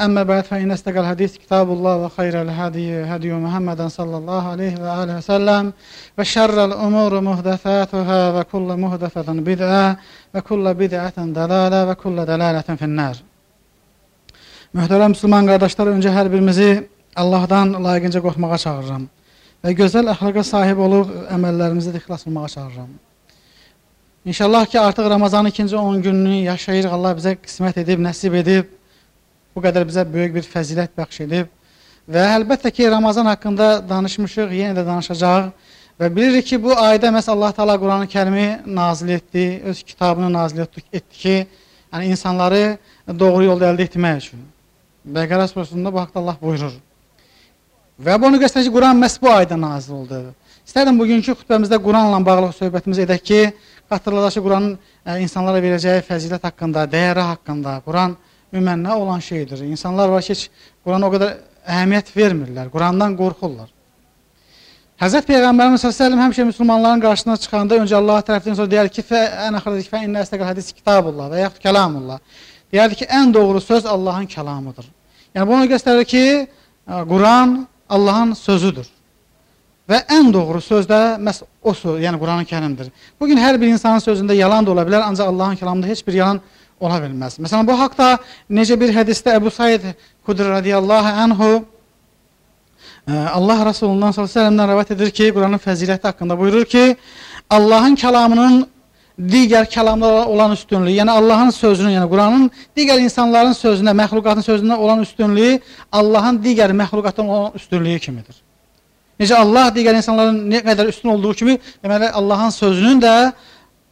Əmmə bəd fə inəstəqəl hədis kitabullah və xeyrəl hədiyi hədiyu Muhammedən sallallahu aleyhi və aleyhi və səlləm və şərrəl umuru muhdəfətuhə və kullu muhdəfətən bid'ə və kullu bid'ətən dəlalə və kullu dəlalətən finnər. Mühtərəm müsəlman qardaşlar, öncə hər birimizi Allahdan layiqincə qorxmağa çağırıram və gözəl əxlaqa sahib olub əməllərimizə də ixlas olmağa çağırıram. İnşallah ki, artıq Ramazanın ikinci 10 gününü yaşayırıq, Allah bizə qismət edib, nəsib edib. Bu qədər bizə böyük bir fəzilət bəxş edib. Və əlbəttə ki, Ramazan haqqında danışmışıq, yenə də danışacaq. Və bilirik ki, bu ayda məhz Allah Taala Quran-ı Kərimi nazil etdi, öz kitabını nazil etdi ki, yəni insanları doğru yolda əldə etmək üçün. Bəqərə surəsində bu haqda Allah buyurur. Və bunu göstərir ki, Quran məhz bu ayda nazil oldu. İstərdim bugünkü xutbəmizdə Quranla bağlı söhbətimizi edək ki, xatırladaq ki, Quranın ə, insanlara verəcəyi fəzilət haqqında, dəyəri haqqında, Quran ümumən nə olan şeydir. İnsanlar var ki, heç Qurana o qədər əhəmiyyət vermirlər, Qurandan qorxurlar. Həzrət Peyğəmbərimiz s.ə.v həmişə müsəlmanların qarşısına çıxanda öncə Allah tərəfindən sonra deyər ki, fə ən axırda ki, fə innə əstəqəl hədis kitabullah və yaxud kəlamullah. Deyərdi ki, ən doğru söz Allahın kəlamıdır. Yəni bunu göstərir ki, Quran Allahın sözüdür. Və ən doğru söz də məhz o söz, yəni Quran-ı Kərimdir. Bu gün hər bir insanın sözündə yalan da ola bilər, ancaq Allahın kəlamında heç bir yalan ola bilməz. Məsələn, bu haqda necə bir hədisdə Əbu Said Xudri radiyallahu anhu e, Allah Rasulundan s.ə.vədən rəvət edir ki, Quranın fəziləti haqqında buyurur ki, Allahın kəlamının digər kəlamlara olan üstünlüyü, yəni Allahın sözünün, yəni Quranın digər insanların sözünə, məxluqatın sözünə olan üstünlüyü Allahın digər məxluqatın olan üstünlüyü kimidir. Necə Allah digər insanların nə qədər üstün olduğu kimi, deməli Allahın sözünün də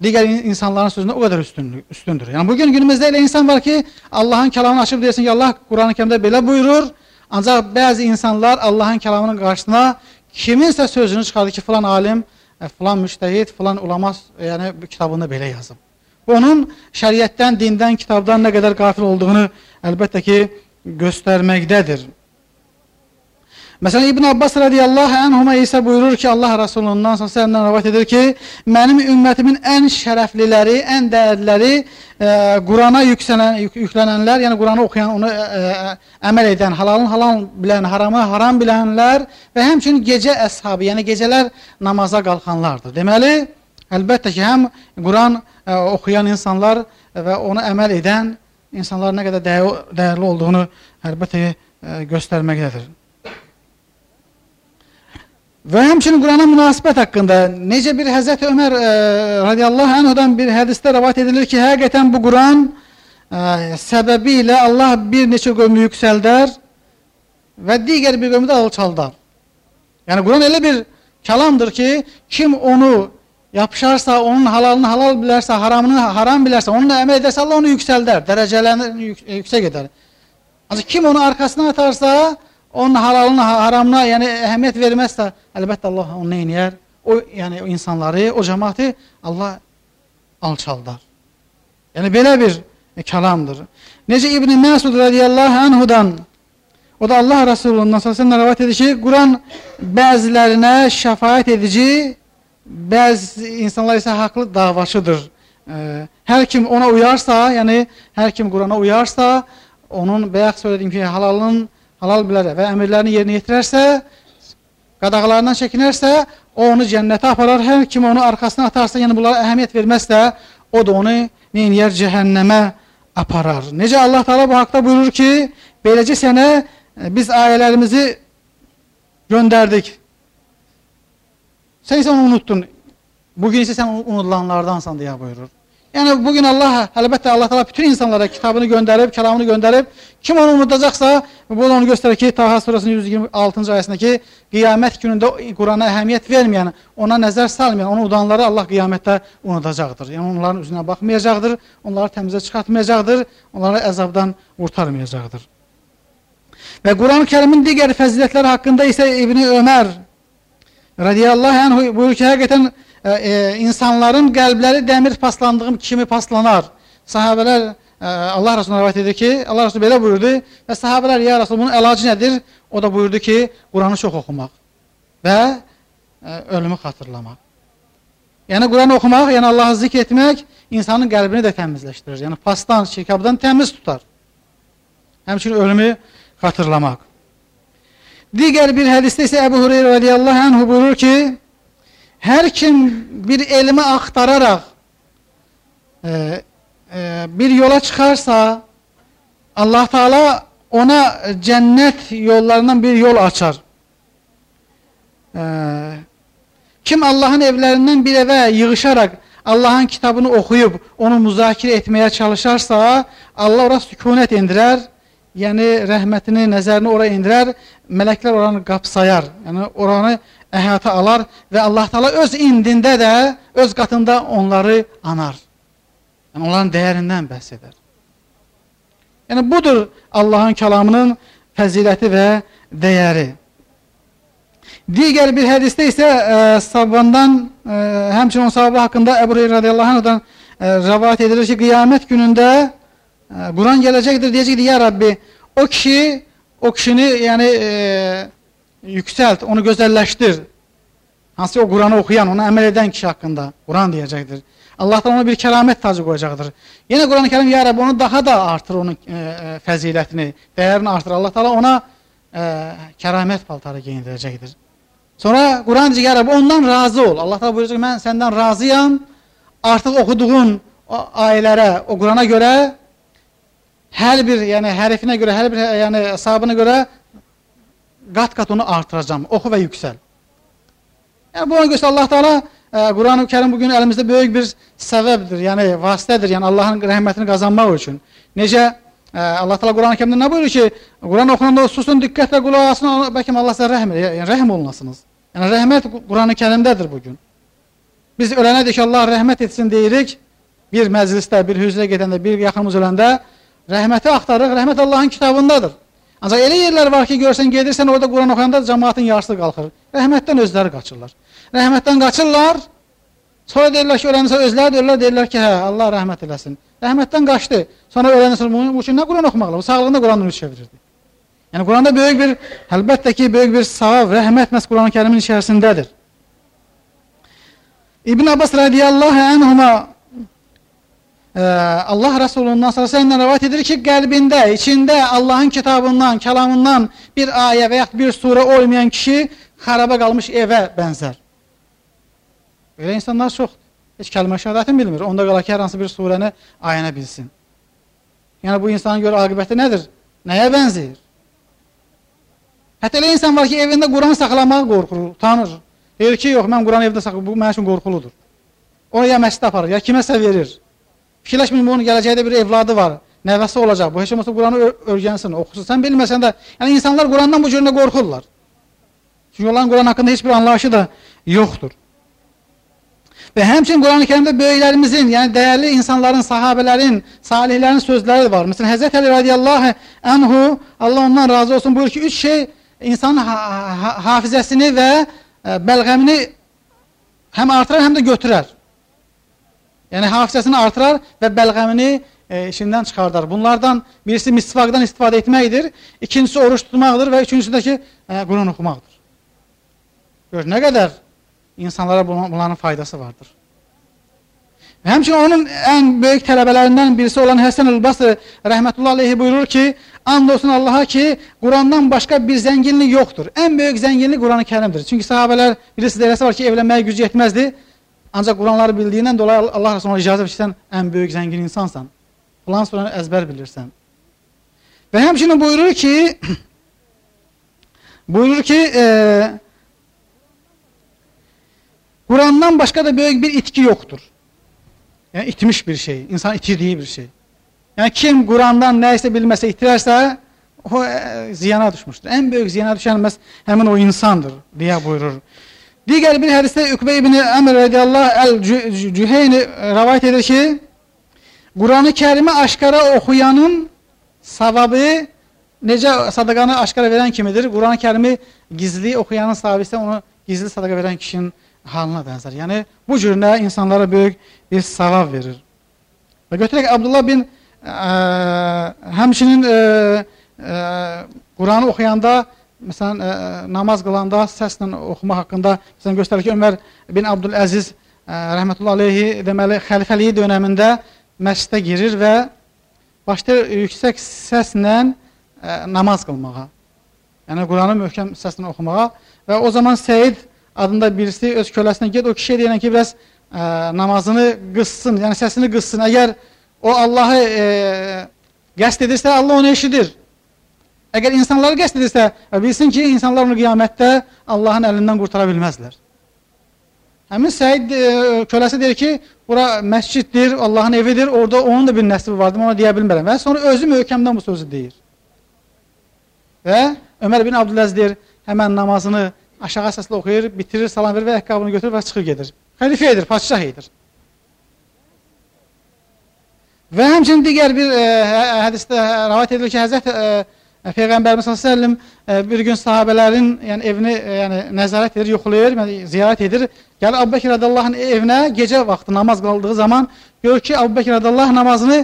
digər insanların sözündə o qədər üstünlük, üstündür. Yəni bugün günümüzdə elə insan var ki, Allahın kəlamını açıb desin ki, Allah Quran-ı Kərimdə belə buyurur. Ancaq bəzi insanlar Allahın kəlamının qarşısına kiminsə sözünü çıxardır ki, filan alim, e, filan müştəhid, filan ulama, yəni kitabında belə yazıb. Onun şəriətdən, dindən, kitabdan nə qədər qafil olduğunu əlbəttə ki, göstərməkdədir. Məsələn İbn Abbas radiyallahu anhuma isə buyurur ki, Allah Rasulundan sallallahu rivayet edir ki, mənim ümmətimin ən şərəfliləri, ən dəyərliləri e, Qurana yüksələn, yük, yüklənənlər, yəni Quranı oxuyan, onu e, e, əməl edən, halalın halal bilən, haramı haram bilənlər və həmçinin gecə əshabı, yəni gecələr namaza qalxanlardır. Deməli, əlbəttə ki, həm Quran e, oxuyan insanlar və onu əməl edən insanlar nə qədər dəyərli olduğunu əlbəttə e, göstərməkdədir. Və həmçinin Qurana münasibət haqqında necə bir Həzrət Ömər e, radiyallahu anhudan bir hədisdə rəvat edilir ki, həqiqətən bu Quran e, səbəbi ilə Allah bir neçə qövmü yüksəldər və digər bir qövmü də alçaldar. Yəni Quran elə bir kəlamdır ki, kim onu yapışarsa, onun halalını halal bilərsə, haramını haram bilərsə, onunla əməl edərsə Allah onu yüksəldər, dərəcələrini yük yüksək edər. Ancaq kim onu arkasına atarsa, onun halalına, haramına yəni əhəmiyyət verməzsə, əlbəttə Allah onu nə edir? O yəni o insanları, o cəmaəti Allah alçaldar. Yəni belə bir e, kəlamdır. Necə İbn Məsud radiyallahu anhudan o da Allah Rasulundan sallallahu rivayet edir ki, Quran bəzilərinə edici, bəzi insanlar isə haqlı davaçıdır. Hər kim ona uyarsa, yəni hər kim Qurana uyarsa, onun bayaq söylədiyim ki, halalın halal bilər və əmrlərini yerinə yetirərsə, qadağalarından çəkinərsə, o onu cənnətə aparar. Hər kim onu arxasına atarsa, yəni bunlara əhəmiyyət verməzsə, o da onu neyniyər cəhənnəmə aparar. Necə Allah Taala bu haqda buyurur ki, beləcə sənə e, biz ayələrimizi göndərdik. Sən isə onu unuttun. Bugün isə sən unutulanlardansan deyə buyurur. Yəni bugün Allah əlbəttə Allah təala bütün insanlara kitabını göndərib, kəlamını göndərib. Kim onu unudacaqsa, bu onu göstərir ki, Taha surəsinin 126-cı ayəsindəki qiyamət günündə Qurana əhəmiyyət verməyən, ona nəzər salmayan, onu udanları Allah qiyamətdə unudacaqdır. Yəni onların üzünə baxmayacaqdır, onları təmizə çıxartmayacaqdır, onları əzabdan qurtarmayacaqdır. Və Quran-ı Kərimin digər fəzilətləri haqqında isə İbn Ömər radiyallahu anh buyurur ki, həqiqətən e, e, insanların qəlbləri dəmir paslandığım kimi paslanar. Sahabələr e, Allah Rasuluna rivayet edir ki, Allah Rasulü belə buyurdu və sahabələr ya Rasul bunun əlacı nədir? O da buyurdu ki, Quranı çox oxumaq və e, ölümü xatırlamaq. Yəni Quranı oxumaq, yəni Allahı zikr etmək insanın qəlbini də təmizləşdirir. Yəni pasdan, şirkabdan təmiz tutar. Həmçinin ölümü xatırlamaq. Digər bir hədisdə isə Əbu Hüreyrə radiyallahu anhu buyurur ki, hər kim bir elmi axtararaq e, e, bir yola çıxarsa, Allah Taala ona cənnət yollarından bir yol açar. E, kim Allahın evlərindən bir evə yığışaraq Allahın kitabını oxuyub onu müzakirə etməyə çalışarsa, Allah ora sükunət indirər yəni rəhmətini, nəzərini ora indirər, mələklər oranı qapsayar, yəni oranı əhatə alar və Allah Taala öz indində də, öz qatında onları anar. Yəni onların dəyərindən bəhs edər. Yəni budur Allahın kəlamının fəziləti və dəyəri. Digər bir hədisdə isə ə, e, Sabbandan, ə, e, həmçinin o sahabə haqqında Əbu Hüreyrə radiyallahu anhudan e, rivayet edilir ki, qiyamət günündə Quran gələcəkdir, deyəcəkdir, ya Rabbi, o kişi, o kişini yəni e, yüksəlt, onu gözəlləşdir. Hansı o Quranı oxuyan, onu əməl edən kişi haqqında Quran deyəcəkdir. Allah da ona bir kəramət tacı qoyacaqdır. Yenə Quran-ı Kərim ya Rabbi onu daha da artır onun e, e, fəzilətini, dəyərini artır. Allah Taala ona e, kəramət paltarı geyindirəcəkdir. Sonra Quran deyir ya Rabbi ondan razı ol. Allah Taala buyuracaq mən səndən razıyam. Artıq oxuduğun o ayələrə, o Qurana görə hər bir, yəni hərfinə görə, hər bir yəni hesabına görə qat-qat onu artıracağam. Oxu və yüksəl. Yəni bu ona görə Allah Taala e, Quran-ı Kərim bu gün əlimizdə böyük bir səbəbdir, yəni vasitədir, yəni Allahın rəhmətini qazanmaq üçün. Necə e, Allah Taala Quran-ı Kərimdə nə buyurur ki, Quran oxunanda susun, diqqətlə qulaq asın, bəlkə Allah sizə rəhm edir, yəni rəhm olunasınız. Yəni rəhmət Quran-ı Kərimdədir bu gün. Biz ölənə ki, Allah rəhmət etsin deyirik. Bir məclisdə, bir hüzrə gedəndə, bir yaxınımız öləndə Rəhməti axtarırıq, rəhmət Allahın kitabındadır. Ancaq elə yerlər var ki, görsən, gedirsən, orada Quran oxuyanda cəmaatın yarısı qalxır. Rəhmətdən özləri qaçırlar. Rəhmətdən qaçırlar, sonra deyirlər ki, öyrənirsə özləri deyirlər, deyirlər ki, hə, Allah rəhmət eləsin. Rəhmətdən qaçdı. Sonra öyrənirsə, bu, üçün nə Quran oxumaqla? Bu sağlığında Quranı çevirirdi. Yəni Quranda böyük bir, əlbəttə ki, böyük bir savab, rəhmət məhz Quran-ı Kərimin içərisindədir. İbn Abbas radiyallahu anhuma Allah Rəsulundan sallallahu əleyhi və səlləm rivayet edir ki, qəlbində, içində Allahın kitabından, kəlamından bir ayə və ya bir surə olmayan kişi xaraba qalmış evə bənzər. Belə insanlar çoxdur. Heç kəlmə şəhadətini bilmir. Onda qala ki, hər hansı bir surəni ayənə bilsin. Yəni bu insanın görə aqibəti nədir? Nəyə bənzəyir? Hətta elə insan var ki, evində Quran saxlamağı qorxur, utanır. Deyir ki, yox, mən Quran evdə saxlayım, bu mənim üçün qorxuludur. Onu ya məscidə aparır, ya kiməsə verir. Fikirləşməyin bunun gələcəkdə bir evladı var, nəvəsi olacaq. Bu heç olmasa Quranı öyrənsin, oxusun. Sən bilməsən də, yəni insanlar Qurandan bu cürünə qorxurlar. Çünki onların Quran haqqında heç bir anlayışı da yoxdur. Və həmçinin Quran-ı Kərimdə böyüklərimizin, yəni dəyərli insanların, sahabələrin, salihlərin sözləri var. Məsələn, Həzrət Əli radiyallahu anhu, Allah ondan razı olsun, buyur ki, üç şey insanın ha ha hafizəsini və ə, e, bəlğəmini həm artırar, həm də götürər. Yəni hafizəsini artırar və bəlğəmini e, işindən çıxardar. Bunlardan birisi misvaqdan istifadə etməkdir, ikincisi oruç tutmaqdır və üçüncüsü də ki, e, Quran oxumaqdır. Gör, nə qədər insanlara bunların faydası vardır. Və həmçinin onun ən böyük tələbələrindən birisi olan Həsən el-Basri rəhmətullah aleyhi buyurur ki, and olsun Allaha ki, Qurandan başqa bir zənginlik yoxdur. Ən böyük zənginlik Quran-ı Kərimdir. Çünki sahabələr birisi deyiləsi var ki, evlənməyə gücü yetməzdi. Ancaq Quranları bildiyindən dolayı Allah Rasuluna icazə verir ki, sən ən böyük zəngin insansan. Falan sonra əzbər bilirsən. Və həmçinin buyurur ki, buyurur ki, e, Qurandan başqa da böyük bir itki yoxdur. Yəni itmiş bir şey, insan itirdiyi bir şey. Yəni kim Qurandan nə isə bilməsə, itirərsə, o e, ziyana düşmüşdür. Ən böyük ziyana düşən məhz həmin o insandır, deyə buyurur. Digər bir hədisdə Üqbə ibn Əmr radiyallahu el-Cüheyni rivayet edir ki, Quranı Kərimi aşkara oxuyanın savabı necə sadaqanı aşkara verən kimidir? Quranı Kərimi gizli oxuyanın savabı isə onu gizli sadaqa verən kişinin halına bənzər. Yəni bu cürlə insanlara böyük bir savab verir. Və götürək Abdullah bin ə, həmçinin ə, ə, Quranı oxuyanda məsələn, ə, namaz qılanda səslə oxumaq haqqında məsələn göstərir ki, Ömər bin Abdüləziz rəhmətullah aleyhi deməli xəlifəliyi dövründə məscidə girir və başlayır yüksək səslə ə, namaz qılmağa. Yəni Quranın möhkəm hissəsini oxumağa və o zaman Səid adında birisi öz köləsinə get o kişiyə deyən ki, biraz ə, namazını qıssın, yəni səsini qıssın. Əgər o Allahı e, qəsd edirsə, Allah onu eşidir. Əgər insanları qəsd edirsə, bilsin ki, insanlar onu qiyamətdə Allahın əlindən qurtara bilməzlər. Həmin Səid e, köləsi deyir ki, bura məsciddir, Allahın evidir, orada onun da bir nəsibi vardır, ona deyə bilmərəm. Və sonra özü möhkəmdən bu sözü deyir. Və Ömər bin Abdüləz deyir, həmən namazını aşağı səslə oxuyur, bitirir, salam verir və əqqabını götürür və çıxır gedir. Xəlifə edir, padişah edir. Və həmçinin digər bir e, hə, hədisdə rəvayət edilir ki, Həzrət e, Peyğəmbərimiz sallallahu əleyhi bir gün sahabələrin yəni evini yəni nəzarət edir, yoxlayır, yəni ziyarət edir. Gəlir Əbubəkir rədiyallahın evinə gecə vaxtı namaz qıldığı zaman görür ki, Əbubəkir rədiyallahu namazını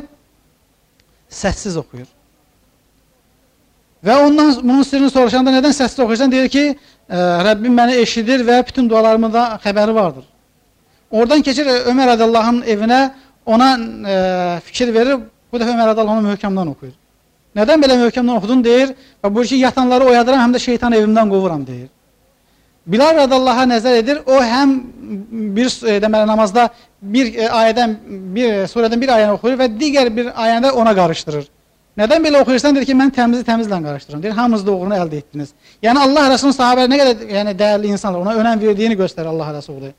səssiz oxuyur. Və ondan bunun sirrini soruşanda nədən səssiz oxuyursan? Deyir ki, Rəbbim məni eşidir və bütün dualarımın da xəbəri vardır. Oradan keçir Ömər rədiyallahın evinə, ona e, fikir verir. Bu dəfə Ömər rədiyallahu möhkəmdən oxuyur. Nədən belə möhkəmdən oxudun deyir və bu ki, yatanları oyadıram, həm də şeytan evimdən qovuram deyir. Bilal rədallaha nəzər edir, o həm bir e, deməli namazda bir e, ayədən, bir e, surədən bir ayəni oxuyur və digər bir ayəni ona qarışdırır. Nədən belə oxuyursan deyir ki, mən təmizi təmizlə qarışdırıram. Deyir, hamınız doğrunu əldə etdiniz. Yəni Allah Rəsulunun sahabələri nə qədər yəni dəyərli insanlar, ona önəm verdiyini göstərir Allah Rəsulu.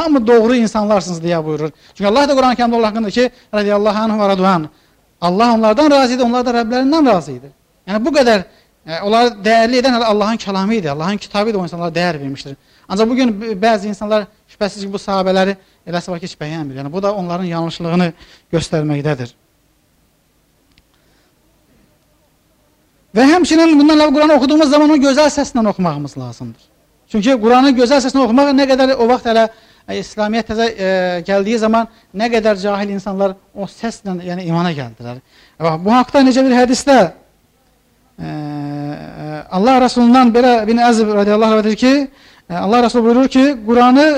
Hamı doğru insanlarsınız deyə buyurur. Çünki Allah da Quran-ı Kərimdə haqqında ki, radiyallahu anhu və radvan. Allah onlardan razı idi, onlar da Rəblərindən razı idi. Yəni bu qədər e, onları dəyərli edən Allahın kəlamı idi, Allahın kitabı idi, o insanlara dəyər vermişdir. Ancaq bugün bəzi insanlar şübhəsiz ki, bu sahabələri eləsə var ki, heç bəyənmir. Yəni bu da onların yanlışlığını göstərməkdədir. Və həmçinin bundan əlavə Quranı oxuduğumuz zaman onu gözəl səslə oxumağımız lazımdır. Çünki Quranı gözəl səslə oxumaq nə qədər o vaxt hələ İslamiyət təzə e, gəldiyi zaman nə qədər cahil insanlar o səslə yəni imana gəldilər. Bax, bu haqda necə bir hədisdə e, Allah Rəsulundan belə bin Əzib radiyallahu anh deyir ki, e, Allah Rəsul buyurur ki, Quranı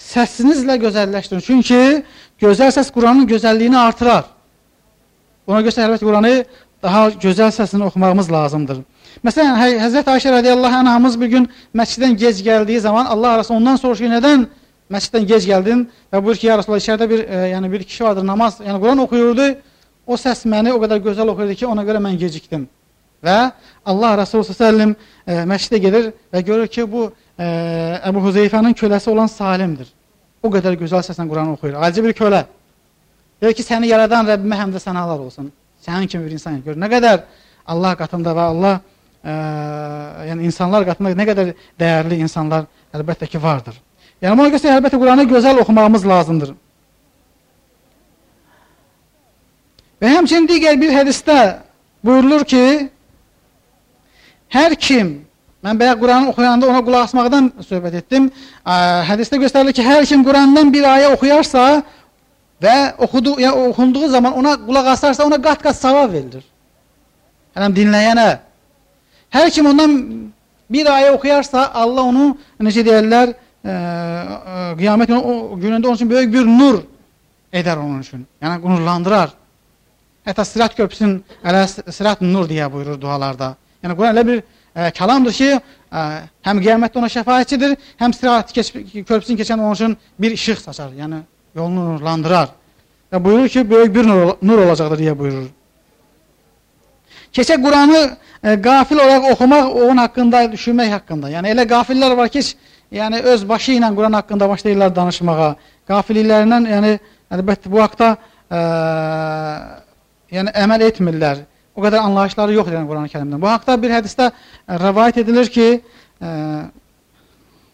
səsinizlə gözəlləşdirin. Çünki gözəl səs Quranın gözəlliyini artırar. Buna görə əlbəttə Quranı daha gözəl səsini oxumağımız lazımdır. Məsələn, Həzrət Ayşə radiyallahu anhamız bir gün məsciddən gec gəldiyi zaman Allah Rəsul ondan soruşur ki, nədən məsciddən gec gəldin və buyur ki, ya Rasulullah, içəridə bir, e, yəni bir kişi vardır, namaz, yəni Quran oxuyurdu, o səs məni o qədər gözəl oxuyurdu ki, ona görə mən gecikdim. Və Allah Rasulü s.ə.v e, məşqdə gedir və görür ki, bu e, Əbu Huzeyfənin köləsi olan Salimdir. O qədər gözəl səslə Quran oxuyur. Acı bir kölə. Deyir ki, səni yaradan Rəbbimə həm də sənalar olsun. Sənin kimi bir insan gör. Nə qədər Allah qatında və Allah e, yəni insanlar qatında nə qədər dəyərli insanlar əlbəttə ki vardır. Yəni buna görə əlbəttə Quranı gözəl oxumağımız lazımdır. Və həmçinin digər bir hədisdə buyurulur ki, hər kim, mən bəyə Quranı oxuyanda ona qulaq asmaqdan söhbət etdim, hədisdə göstərilir ki, hər kim Qurandan bir ayə oxuyarsa və oxudu, yəni oxunduğu zaman ona qulaq asarsa, ona qat-qat savab verilir. Yəni dinləyənə. Hər kim ondan bir ayə oxuyarsa, Allah onu, necə deyərlər, qiyamət günü, o günündə onun üçün böyük bir nur edər onun üçün. Yəni nurlandırar. Hətta Sirat köprüsünün ələ Sirat nur deyə buyurur dualarda. Yəni Quran elə bir ə, kəlamdır ki, ə, həm qiyamətdə ona şəfaətçidir, həm Sirat keç, köprüsünü keçən onun üçün bir işıq saçar. Yəni yolunu nurlandırar. Və buyurur ki, böyük bir nur, nur olacaqdır deyə buyurur. Keçək Quranı ə, qafil olaraq oxumaq, onun haqqında, düşünmək haqqında. Yəni elə qafillər var ki, heç yəni öz başı ilə Quran haqqında başlayırlar danışmağa. Qafililərindən, yəni əlbəttə bu haqda ə, yəni əməl etmirlər. O qədər anlayışları yoxdur yəni Quran-ı Kərimdən. Bu haqda bir hədisdə rivayet edilir ki, ə,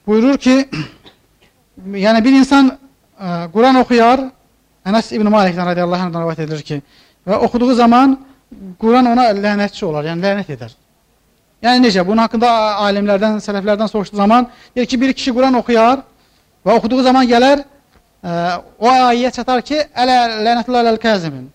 buyurur ki, yəni bir insan ə, Quran oxuyar, Ənəs İbn Malikdən radiyallahu anhdan rivayet edilir ki, və oxuduğu zaman Quran ona lənətçi olar, yəni lənət edər. Yəni necə? Bunun haqqında alimlərdən, sələflərdən soruşduğu zaman deyir ki, bir kişi Quran oxuyar və oxuduğu zaman gələr, ə, o ayə çatar ki, ələ lənətullah əl-kəzimin.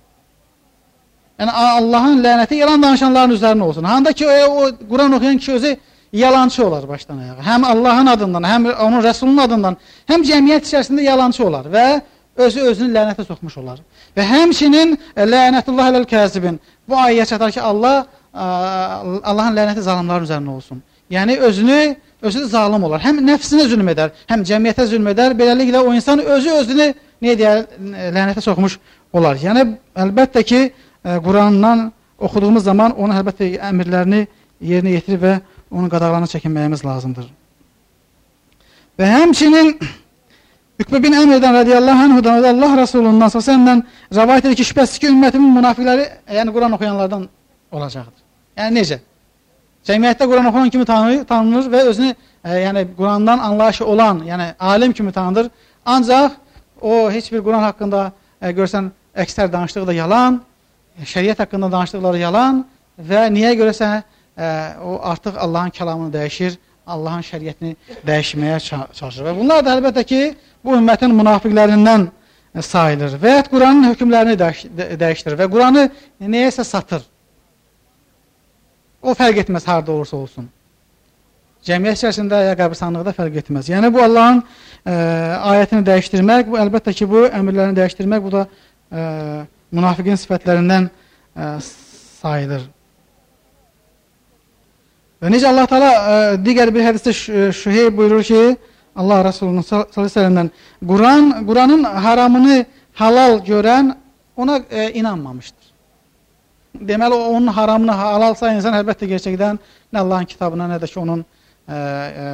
Yəni Allahın lənəti yalan danışanların üzərinə olsun. Handa ki, o, o Quran oxuyan kişi özü yalancı olar başdan ayağa. Həm Allahın adından, həm onun rəsulunun adından, həm cəmiyyət içərisində yalancı olar və özü özünü lənətə soxmuş olar. Və həmçinin lənətullah əl-kəzibin. Bu ayə çatar ki, Allah Allahın lənəti zalimlərin üzərində olsun. Yəni özünü özü də zalim olar. Həm nəfsinə zülm edər, həm cəmiyyətə zülm edər. Beləliklə o insan özü özünü nə deyər, lənətə soxmuş olar. Yəni əlbəttə ki, Qurandan oxuduğumuz zaman onun əlbəttə əmrlərini yerinə yetirib və onun qadağalarını çəkinməyimiz lazımdır. Və həmçinin Ükbə bin Əmirdən radiyallahu anhudan da Allah Rasulundan səndən rəvayət edir ki, şübhəsiz ki, ümmətimin münafiqləri, yəni Quran oxuyanlardan olacaqdır. Yəni necə? Cəmiyyətdə Quran oxuyan kimi tanınır, və özünü e, yəni Qurandan anlayışı olan, yəni alim kimi tanınır. Ancaq o heç bir Quran haqqında e, görsən əksər danışdığı da yalan, şəriət haqqında danışdıqları yalan və niyə görəsə e, o artıq Allahın kəlamını dəyişir, Allahın şəriətini dəyişməyə çalışır. Və bunlar da əlbəttə ki, bu ümmətin münafiqlərindən sayılır və ya Quranın hökmlərini dəyiş dəyişdirir və Quranı nəyəsə satır. O fərq etməz harda olursa olsun. Cəmiyyət içərisində ya qəbristanlıqda fərq etməz. Yəni bu Allahın ə, ayətini dəyişdirmək, bu əlbəttə ki, bu əmrlərini dəyişdirmək, bu da ə, münafiqin sifətlərindən ə, sayılır. Və necə Allah Taala digər bir hədisdə Şüheyb buyurur ki, Allah Resulü'nün sallallahu əleyhi və səlləmdən Quran Quranın haramını halal görən ona e, inanmamışdır. Deməli onun haramını halal sayan insan əlbəttə gerçəkdən nə Allahın kitabına, nə də ki onun e, e,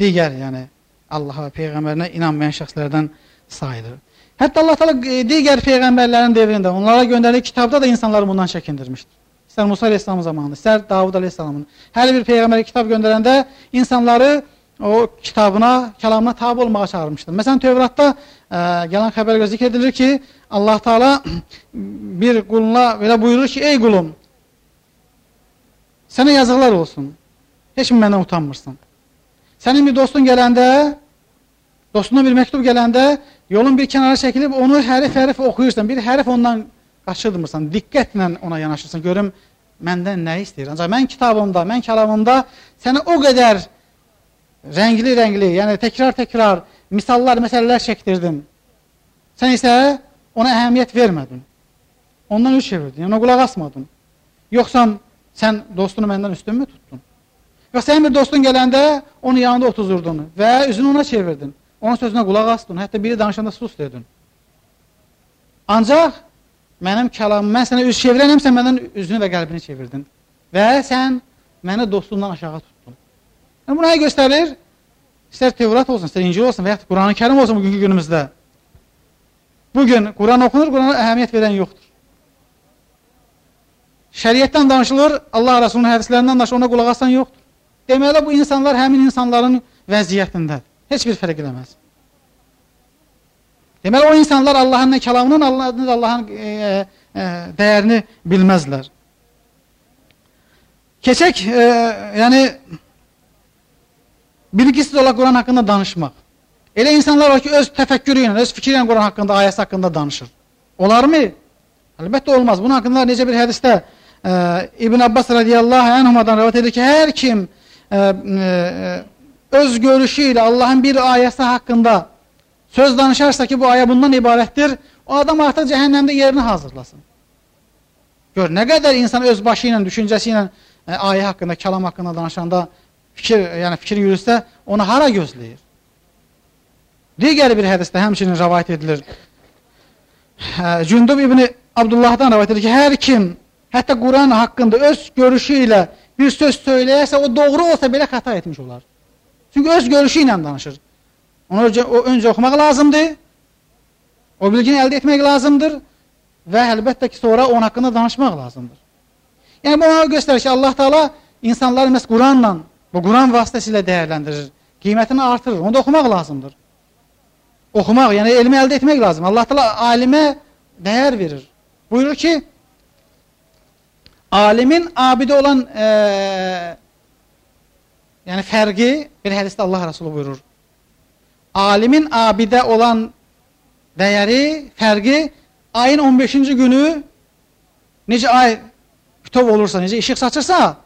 digər, yəni Allaha və peyğəmbərinə inanmayan şəxslərdən sayılır. Hətta Allah Taala e, digər peyğəmbərlərin dövründə onlara göndərdiyi kitabda da insanları bundan çəkindirmişdir. İstər Musa əleyhissalamın zamanında, istər Davud əleyhissalamın. Hər bir peyğəmbərə kitab göndərəndə insanları o kitabına, kəlamına tabi olmağa çağırmışdır. Məsələn, Tövratda ə, e, gələn xəbərdə zikr edilir ki, Allah Taala bir quluna belə buyurur ki, ey qulum, sənə yazıqlar olsun. Heç mi məndən utanmırsan? Sənin bir dostun gələndə, dostuna bir məktub gələndə, yolun bir kənara çəkilib onu hərf-hərf oxuyursan, bir hərf ondan qaçırdırmırsan, diqqətlə ona yanaşırsan, görüm məndən nə istəyir. Ancaq mən kitabımda, mən kəlamımda sənə o qədər rəngli-rəngli, yəni təkrar-təkrar misallar, məsələlər çəkdirdim. Sən isə ona əhəmiyyət vermədin. Ondan üz çevirdin, yəni ona qulaq asmadın. Yoxsa sən dostunu məndən üstünmü tutdun? Yox, sənin bir dostun gələndə onu yanında otuzurdun və üzünü ona çevirdin. Onun sözünə qulaq asdın, hətta biri danışanda sus dedin. Ancaq mənim kəlamım, mən sənə üz çevirənəm, sən məndən üzünü və qəlbini çevirdin. Və sən məni dostundan aşağı tutdun. Yəni, bu nəyə göstərir? İstər Tevrat olsun, istər İncil olsun və yaxud Quran-ı Kərim olsun bugünkü günümüzdə. Bugün Quran oxunur, Qurana əhəmiyyət verən yoxdur. Şəriətdən danışılır, Allah Rasulunun hədislərindən danışılır, ona qulaq asan yoxdur. Deməli, bu insanlar həmin insanların vəziyyətindədir. Heç bir fərq eləməz. O insanlar Allahın nə kəlamının, Allahın, Allahın e, e, dəyərini bilməzlər. Keçək, e, yəni, bilgisiz olaraq Quran haqqında danışmaq. Elə insanlar var ki, öz təfəkkürü ilə, öz fikri ilə Quran haqqında, ayəsi haqqında danışır. Olar mı? Əlbəttə olmaz. Bunun haqqında necə bir hədisdə e, İbn Abbas radiyallahu anhumadan rəvat edir ki, hər kim e, e, öz görüşü ilə Allahın bir ayəsi haqqında söz danışarsa ki, bu ayə bundan ibarətdir, o adam artıq cəhənnəmdə yerini hazırlasın. Gör, nə qədər insan öz başı ilə, düşüncəsi ilə ə, e, ayə haqqında, kəlam haqqında danışanda fikir, yəni fikir yürütsə, onu hara gözləyir? Digər bir hədisdə həmçinin rəvayət edilir. Hə, Cündub ibn Abdullahdan rəvayət edilir ki, hər kim hətta Quran haqqında öz görüşü ilə bir söz söyləyərsə, o doğru olsa belə xəta etmiş olar. Çünki öz görüşü ilə danışır. Onu öncə, o, öncə oxumaq lazımdır. O bilgini əldə etmək lazımdır. Və əlbəttə ki, sonra onun haqqında danışmaq lazımdır. Yəni, bu ona göstərir ki, Allah Taala insanları məhz Quranla, bu Quran vasitəsilə dəyərləndirir. Qiymətini artırır. Onu da oxumaq lazımdır. Oxumaq, yəni elmi əldə etmək lazım. Allah Taala alimə dəyər verir. Buyurur ki, alimin abidi olan e, yəni fərqi bir hədisdə Allah Rəsulu buyurur alimin abidə olan dəyəri, fərqi ayın 15-ci günü necə ay bütöv olursa, necə işıq saçırsa,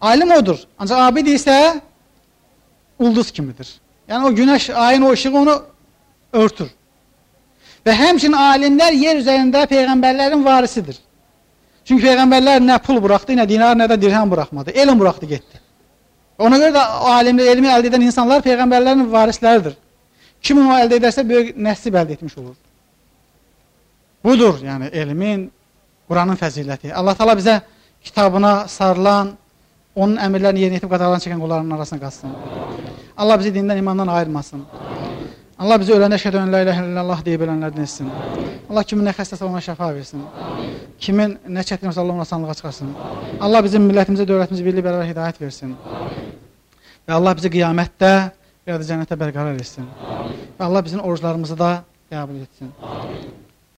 alim odur. Ancaq abid isə ulduz kimidir. Yəni o günəş, ayın o işığı onu örtür. Və həmçinin alimlər yer üzərində peyğəmbərlərin varisidir. Çünki peyğəmbərlər nə pul buraxdı, nə dinar, nə də dirhəm buraxmadı. Elm buraxdı, getdi. Ona görə də o alimli elmi əldə edən insanlar peyğəmbərlərin varisləridir. Kim onu əldə edərsə böyük nəsib əldə etmiş olur. Budur, yəni elmin, Quranın fəziləti. Allah Taala bizə kitabına sarılan, onun əmrlərini yerinə yetirib qadağalarını çəkən qullarının arasına qatsın. Allah bizi dindən, imandan ayırmasın. Allah bizi öləndə şəhədə ən la ilahe illallah deyib ölənlərdən etsin. Allah kimin nə xəstəsə ona şəfa versin. Kimin nə çətin olsa Allah ona asanlığa çıxarsın. Allah bizim millətimizə, dövlətimizə birlik bərabər hidayət versin. Və Allah bizi qiyamətdə və ya da cənnətə bərqərar etsin. Və Allah bizim oruclarımızı da qəbul etsin.